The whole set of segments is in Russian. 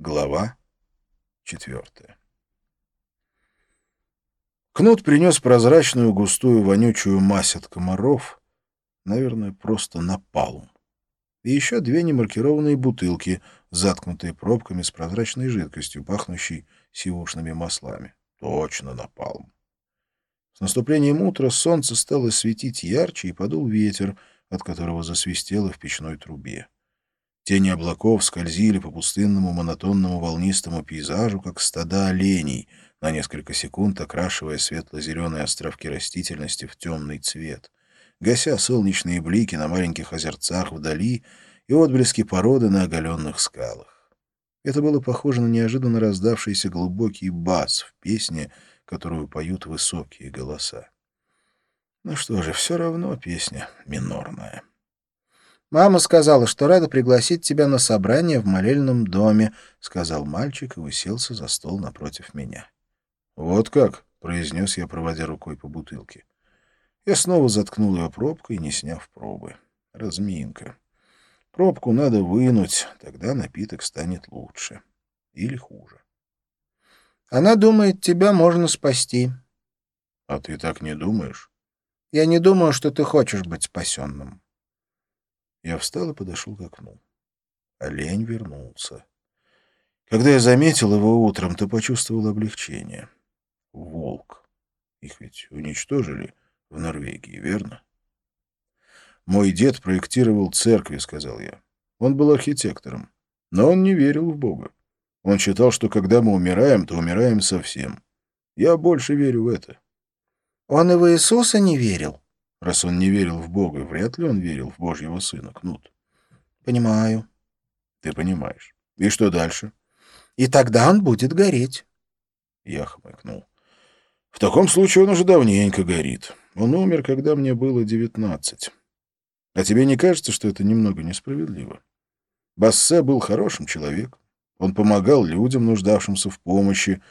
Глава четвертая. Кнут принес прозрачную, густую, вонючую мазь от комаров, наверное, просто напалм. И еще две немаркированные бутылки, заткнутые пробками с прозрачной жидкостью, пахнущей сивушными маслами. Точно напалм. С наступлением утра солнце стало светить ярче, и подул ветер, от которого засвистело в печной трубе. Тени облаков скользили по пустынному монотонному волнистому пейзажу, как стада оленей, на несколько секунд окрашивая светло-зеленые островки растительности в темный цвет, гася солнечные блики на маленьких озерцах вдали и отблески породы на оголенных скалах. Это было похоже на неожиданно раздавшийся глубокий бас в песне, которую поют высокие голоса. Ну что же, все равно песня минорная. «Мама сказала, что рада пригласить тебя на собрание в молельном доме», — сказал мальчик и уселся за стол напротив меня. «Вот как?» — произнес я, проводя рукой по бутылке. Я снова заткнул ее пробкой, не сняв пробы. Разминка. Пробку надо вынуть, тогда напиток станет лучше. Или хуже. «Она думает, тебя можно спасти». «А ты так не думаешь?» «Я не думаю, что ты хочешь быть спасенным». Я встал и подошел к окну. Олень вернулся. Когда я заметил его утром, то почувствовал облегчение. Волк. Их ведь уничтожили в Норвегии, верно? Мой дед проектировал церкви, сказал я. Он был архитектором, но он не верил в Бога. Он считал, что когда мы умираем, то умираем совсем. Я больше верю в это. Он и в Иисуса не верил? Раз он не верил в Бога, вряд ли он верил в Божьего Сына, Кнут. Понимаю. Ты понимаешь. И что дальше? И тогда он будет гореть. Я хмыкнул. В таком случае он уже давненько горит. Он умер, когда мне было девятнадцать. А тебе не кажется, что это немного несправедливо? Бассе был хорошим человеком. Он помогал людям, нуждавшимся в помощи,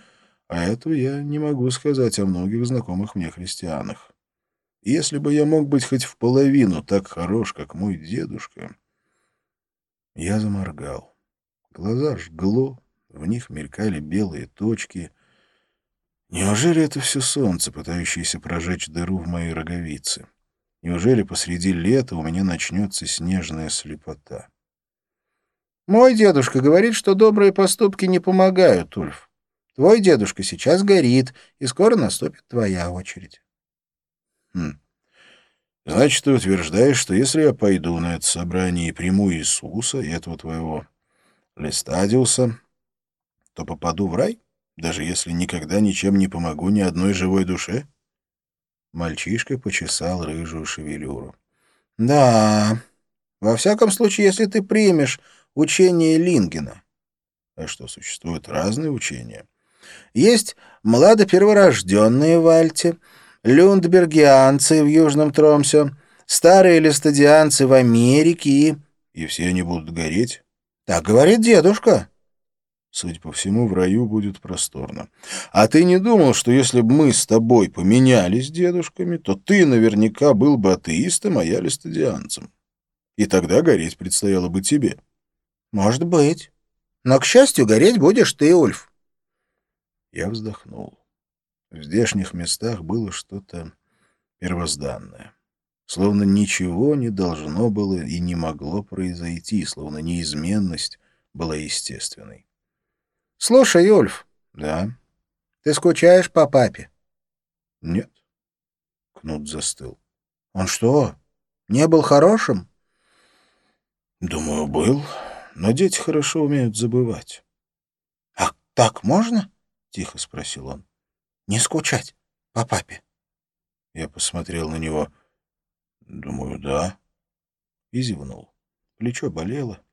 а этого я не могу сказать о многих знакомых мне христианах. Если бы я мог быть хоть в половину так хорош, как мой дедушка... Я заморгал. Глаза жгло, в них мелькали белые точки. Неужели это все солнце, пытающееся прожечь дыру в моей роговице? Неужели посреди лета у меня начнется снежная слепота? Мой дедушка говорит, что добрые поступки не помогают, Ульф. Твой дедушка сейчас горит, и скоро наступит твоя очередь. Хм. Значит, ты утверждаешь, что если я пойду на это собрание и приму Иисуса и этого твоего Листадиуса, то попаду в рай, даже если никогда ничем не помогу ни одной живой душе? Мальчишка почесал рыжую шевелюру. — Да, во всяком случае, если ты примешь учение Лингена. — А что, существуют разные учения? — Есть младоперворожденные в Альте, люндбергианцы в Южном Тромсе, старые листодианцы в Америке и... И все они будут гореть? Так говорит дедушка. Судя по всему, в раю будет просторно. А ты не думал, что если бы мы с тобой поменялись дедушками, то ты наверняка был бы атеистом, а я листодианцем? И тогда гореть предстояло бы тебе. Может быть. Но, к счастью, гореть будешь ты, Ульф. Я вздохнул. В здешних местах было что-то первозданное. Словно ничего не должно было и не могло произойти, словно неизменность была естественной. — Слушай, Ульф. — Да? — Ты скучаешь по папе? — Нет. Кнут застыл. — Он что, не был хорошим? — Думаю, был. Но дети хорошо умеют забывать. — А так можно? — тихо спросил он не скучать по папе? Я посмотрел на него. Думаю, да. И зевнул. Плечо болело.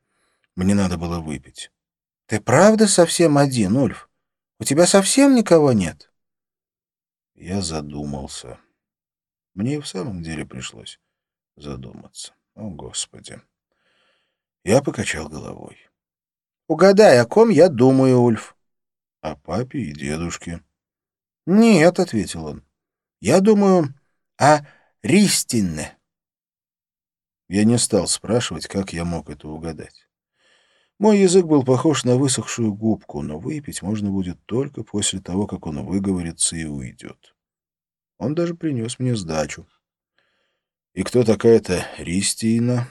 Мне надо было выпить. — Ты правда совсем один, Ульф? У тебя совсем никого нет? Я задумался. Мне и в самом деле пришлось задуматься. О, Господи. Я покачал головой. — Угадай, о ком я думаю, Ульф? — О папе и дедушке. «Нет», — ответил он. «Я думаю о Ристинне». Я не стал спрашивать, как я мог это угадать. Мой язык был похож на высохшую губку, но выпить можно будет только после того, как он выговорится и уйдет. Он даже принес мне сдачу. И кто такая-то Ристина?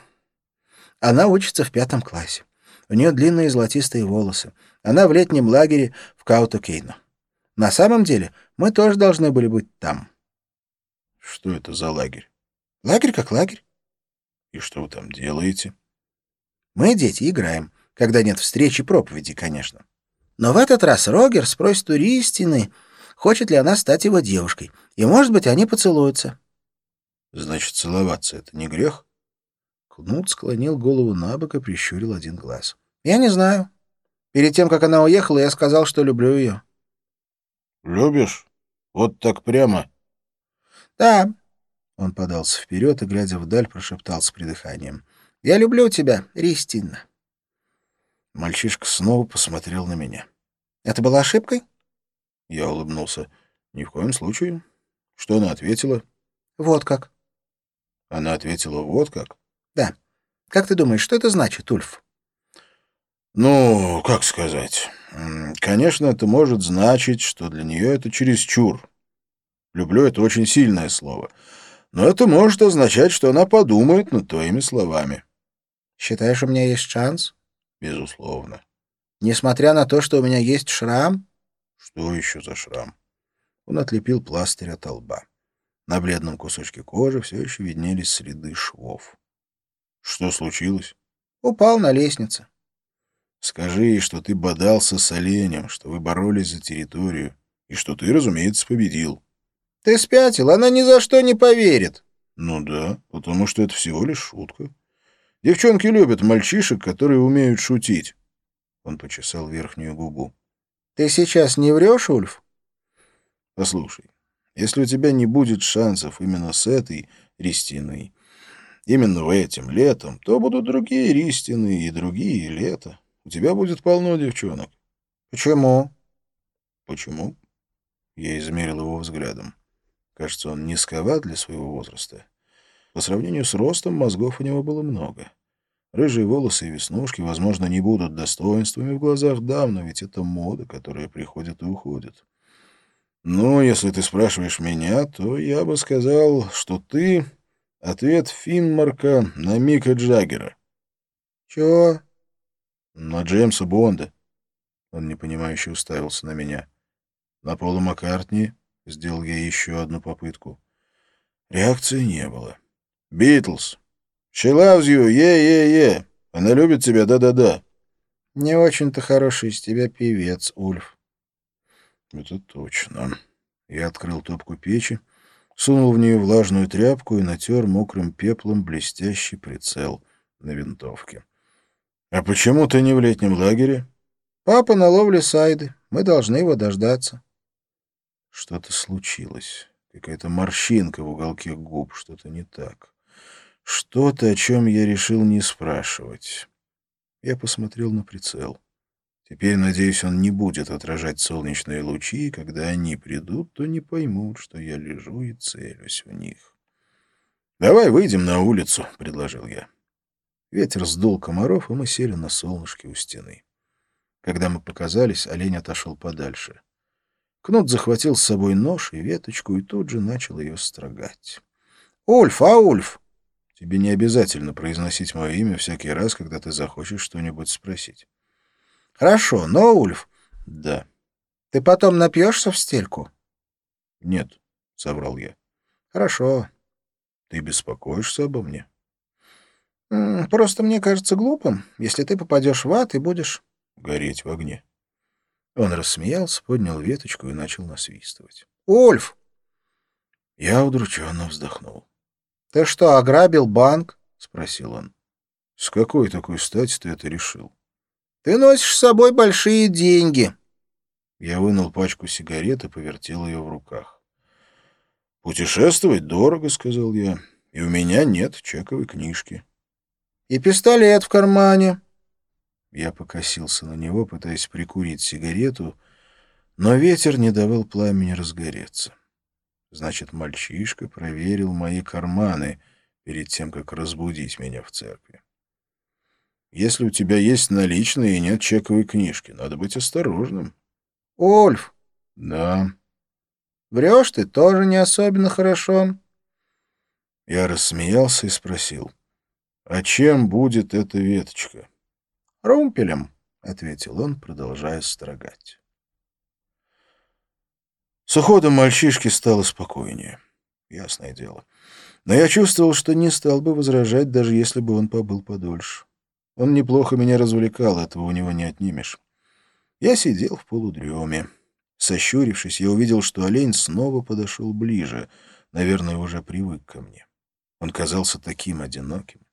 Она учится в пятом классе. У нее длинные золотистые волосы. Она в летнем лагере в Каутокейно. На самом деле мы тоже должны были быть там. Что это за лагерь? Лагерь как лагерь. И что вы там делаете? Мы, дети, играем. Когда нет встречи проповеди, конечно. Но в этот раз Рогер спросит у Ристины, хочет ли она стать его девушкой. И, может быть, они поцелуются. Значит, целоваться — это не грех? Кнут склонил голову на бок и прищурил один глаз. Я не знаю. Перед тем, как она уехала, я сказал, что люблю ее. Любишь? Вот так прямо? Да. Он подался вперед и, глядя вдаль, прошептал с придыханием. Я люблю тебя, Ристина. Мальчишка снова посмотрел на меня. Это была ошибкой? Я улыбнулся. Ни в коем случае. Что она ответила? Вот как. Она ответила вот как? Да. Как ты думаешь, что это значит, Ульф? Ну, как сказать? Конечно, это может значить, что для нее это чересчур. Люблю — это очень сильное слово. Но это может означать, что она подумает над твоими словами. Считаешь, у меня есть шанс? Безусловно. Несмотря на то, что у меня есть шрам? Что еще за шрам? Он отлепил пластырь от лба. На бледном кусочке кожи все еще виднелись следы швов. Что случилось? Упал на лестнице. Скажи ей, что ты бодался с оленем, что вы боролись за территорию, и что ты, разумеется, победил. Ты спятил, она ни за что не поверит. Ну да, потому что это всего лишь шутка. Девчонки любят мальчишек, которые умеют шутить. Он почесал верхнюю губу. Ты сейчас не врешь, Ульф? Послушай, если у тебя не будет шансов именно с этой Ристиной, именно этим летом, то будут другие Ристины и другие лета. У тебя будет полно девчонок. Почему? Почему? Я измерил его взглядом. Кажется, он низковат для своего возраста. По сравнению с ростом мозгов у него было много. Рыжие волосы и веснушки, возможно, не будут достоинствами в глазах дам, но ведь это мода, которая приходит и уходит. Ну, если ты спрашиваешь меня, то я бы сказал, что ты — ответ Финмарка на Мика Джаггера. Чего? На Джеймса Бонда. Он непонимающе уставился на меня. На Пола Маккартни сделал я еще одну попытку. Реакции не было. «Битлз! She loves you! Е-е-е! Она любит тебя, да-да-да!» «Не очень-то хороший из тебя певец, Ульф». «Это точно». Я открыл топку печи, сунул в нее влажную тряпку и натер мокрым пеплом блестящий прицел на винтовке. «А почему ты не в летнем лагере?» «Папа на ловле сайды. Мы должны его дождаться». Что-то случилось. Какая-то морщинка в уголке губ. Что-то не так. Что-то, о чем я решил не спрашивать. Я посмотрел на прицел. Теперь, надеюсь, он не будет отражать солнечные лучи, и когда они придут, то не поймут, что я лежу и целюсь в них. «Давай выйдем на улицу», — предложил я. Ветер сдул комаров, и мы сели на солнышке у стены. Когда мы показались, олень отошел подальше. Кнут захватил с собой нож и веточку и тут же начал ее строгать. «Ульф, а Ульф!» Тебе не обязательно произносить мое имя всякий раз, когда ты захочешь что-нибудь спросить. — Хорошо, но, Ульф... — Да. — Ты потом напьешься в стельку? — Нет, — соврал я. — Хорошо. — Ты беспокоишься обо мне? — Просто мне кажется глупым, если ты попадешь в ад и будешь... — Гореть в огне. Он рассмеялся, поднял веточку и начал насвистывать. — Ульф! Я удрученно вздохнул. «Ты что, ограбил банк?» — спросил он. «С какой такой стати ты это решил?» «Ты носишь с собой большие деньги». Я вынул пачку сигарет и повертел ее в руках. «Путешествовать дорого», — сказал я, — «и у меня нет чековой книжки». «И пистолет в кармане». Я покосился на него, пытаясь прикурить сигарету, но ветер не давал пламени разгореться. Значит, мальчишка проверил мои карманы перед тем, как разбудить меня в церкви. Если у тебя есть наличные и нет чековой книжки, надо быть осторожным. Ольф, Да. врешь ты тоже не особенно хорошо. Я рассмеялся и спросил. А чем будет эта веточка? Румпелем. — ответил он, продолжая строгать. С уходом мальчишки стало спокойнее. Ясное дело. Но я чувствовал, что не стал бы возражать, даже если бы он побыл подольше. Он неплохо меня развлекал, этого у него не отнимешь. Я сидел в полудреме. Сощурившись, я увидел, что олень снова подошел ближе, наверное, уже привык ко мне. Он казался таким одиноким.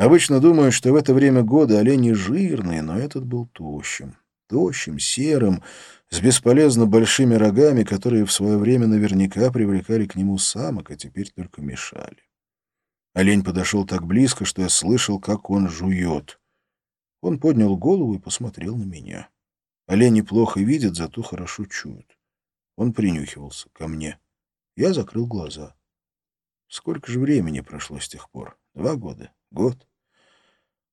Обычно думаю, что в это время года олени жирные, но этот был тощим. Тощим, серым, с бесполезно большими рогами, которые в свое время наверняка привлекали к нему самок, а теперь только мешали. Олень подошел так близко, что я слышал, как он жует. Он поднял голову и посмотрел на меня. Олени плохо видят, зато хорошо чуют. Он принюхивался ко мне. Я закрыл глаза. Сколько же времени прошло с тех пор? Два года? Год?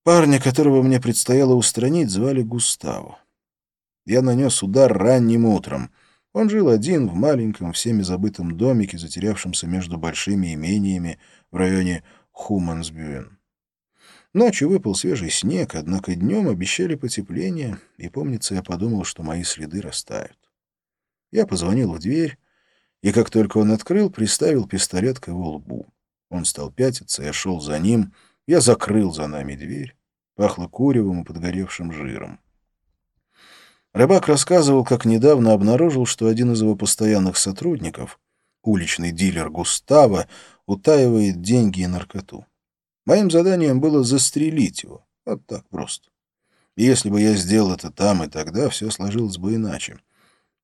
Парня, которого мне предстояло устранить, звали Густаво. Я нанес удар ранним утром. Он жил один в маленьком, всеми забытом домике, затерявшемся между большими имениями в районе Хумансбюен. Ночью выпал свежий снег, однако днем обещали потепление, и, помнится, я подумал, что мои следы растают. Я позвонил в дверь, и как только он открыл, приставил пистолет к его лбу. Он стал пятиться, я шел за ним, я закрыл за нами дверь. Пахло куревом и подгоревшим жиром. Рыбак рассказывал, как недавно обнаружил, что один из его постоянных сотрудников, уличный дилер Густава, утаивает деньги и наркоту. Моим заданием было застрелить его. Вот так просто. И если бы я сделал это там и тогда, все сложилось бы иначе.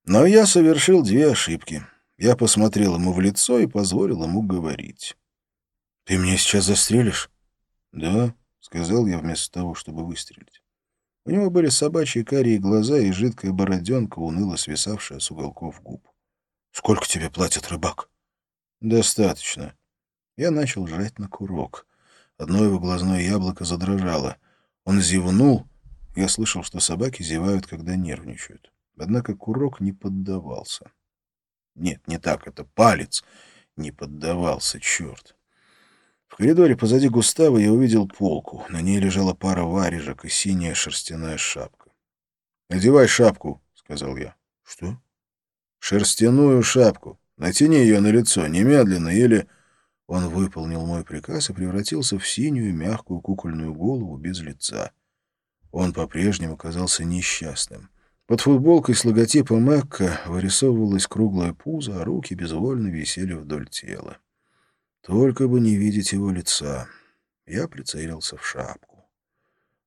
Но я совершил две ошибки. Я посмотрел ему в лицо и позволил ему говорить. — Ты меня сейчас застрелишь? — Да, — сказал я вместо того, чтобы выстрелить. У него были собачьи карие глаза и жидкая бороденка, уныло свисавшая с уголков губ. — Сколько тебе платят, рыбак? — Достаточно. Я начал жать на курок. Одно его глазное яблоко задрожало. Он зевнул. Я слышал, что собаки зевают, когда нервничают. Однако курок не поддавался. Нет, не так, это палец не поддавался, черт. В коридоре позади Густава я увидел полку. На ней лежала пара варежек и синяя шерстяная шапка. «Надевай шапку», — сказал я. «Что?» «Шерстяную шапку. Натяни ее на лицо, немедленно, или...» Он выполнил мой приказ и превратился в синюю мягкую кукольную голову без лица. Он по-прежнему казался несчастным. Под футболкой с логотипом Экка вырисовывалось круглое пузо, а руки безвольно висели вдоль тела. Только бы не видеть его лица. Я прицелился в шапку.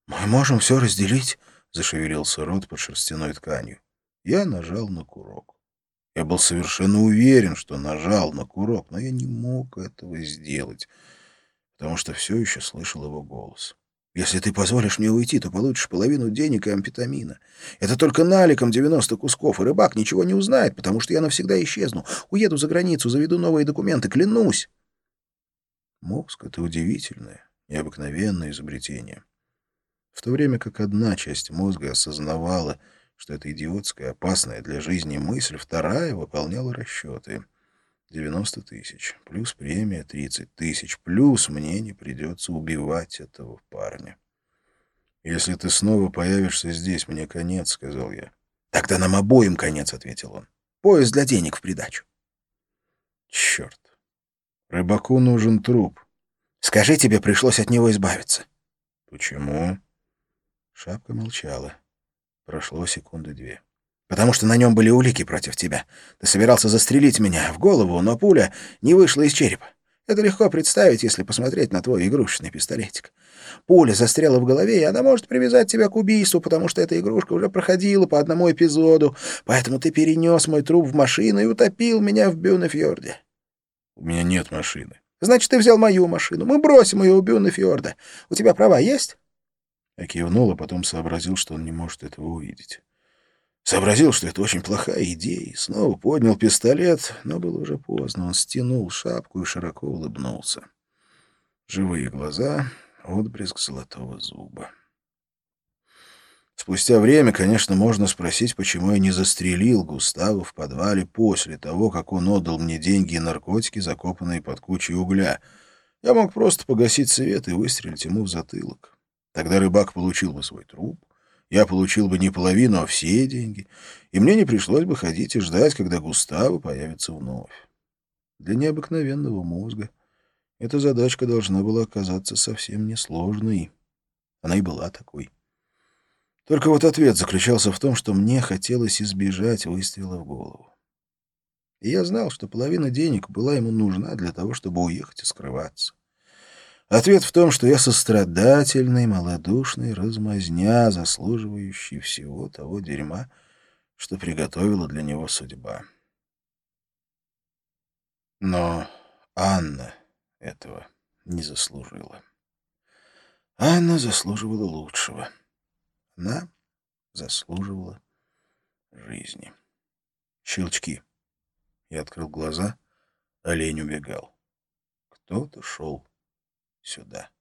«Мы можем все разделить?» — зашевелился рот под шерстяной тканью. Я нажал на курок. Я был совершенно уверен, что нажал на курок, но я не мог этого сделать, потому что все еще слышал его голос. «Если ты позволишь мне уйти, то получишь половину денег и амфетамина. Это только наликом 90 кусков, и рыбак ничего не узнает, потому что я навсегда исчезну. Уеду за границу, заведу новые документы, клянусь!» Мозг — это удивительное, необыкновенное изобретение. В то время как одна часть мозга осознавала, что это идиотская, опасная для жизни мысль, вторая выполняла расчеты. 90 тысяч, плюс премия 30 тысяч, плюс мне не придется убивать этого парня. «Если ты снова появишься здесь, мне конец», — сказал я. «Тогда нам обоим конец», — ответил он. «Поезд для денег в придачу». «Черт! Рыбаку нужен труп. Скажи, тебе пришлось от него избавиться. Почему? Шапка молчала. Прошло секунды две. Потому что на нем были улики против тебя. Ты собирался застрелить меня в голову, но пуля не вышла из черепа. Это легко представить, если посмотреть на твой игрушечный пистолетик. Пуля застряла в голове, и она может привязать тебя к убийству, потому что эта игрушка уже проходила по одному эпизоду. Поэтому ты перенес мой труп в машину и утопил меня в Бюнефьорде. У меня нет машины. Значит, ты взял мою машину. Мы бросим ее у Бюнефьорда. У тебя права есть? Я кивнул, а потом сообразил, что он не может этого увидеть. Сообразил, что это очень плохая идея, снова поднял пистолет, но было уже поздно. Он стянул шапку и широко улыбнулся. Живые глаза, отблеск золотого зуба. Спустя время, конечно, можно спросить, почему я не застрелил Густава в подвале после того, как он отдал мне деньги и наркотики, закопанные под кучей угля. Я мог просто погасить свет и выстрелить ему в затылок. Тогда рыбак получил бы свой труп, я получил бы не половину, а все деньги, и мне не пришлось бы ходить и ждать, когда Густаво появится вновь. Для необыкновенного мозга эта задачка должна была оказаться совсем несложной. Она и была такой. Только вот ответ заключался в том, что мне хотелось избежать выстрела в голову. И я знал, что половина денег была ему нужна для того, чтобы уехать и скрываться. Ответ в том, что я сострадательный, малодушный, размазня, заслуживающий всего того дерьма, что приготовила для него судьба. Но Анна этого не заслужила. Анна заслуживала лучшего. Она заслуживала жизни. Щелчки. Я открыл глаза. Олень убегал. Кто-то шел сюда.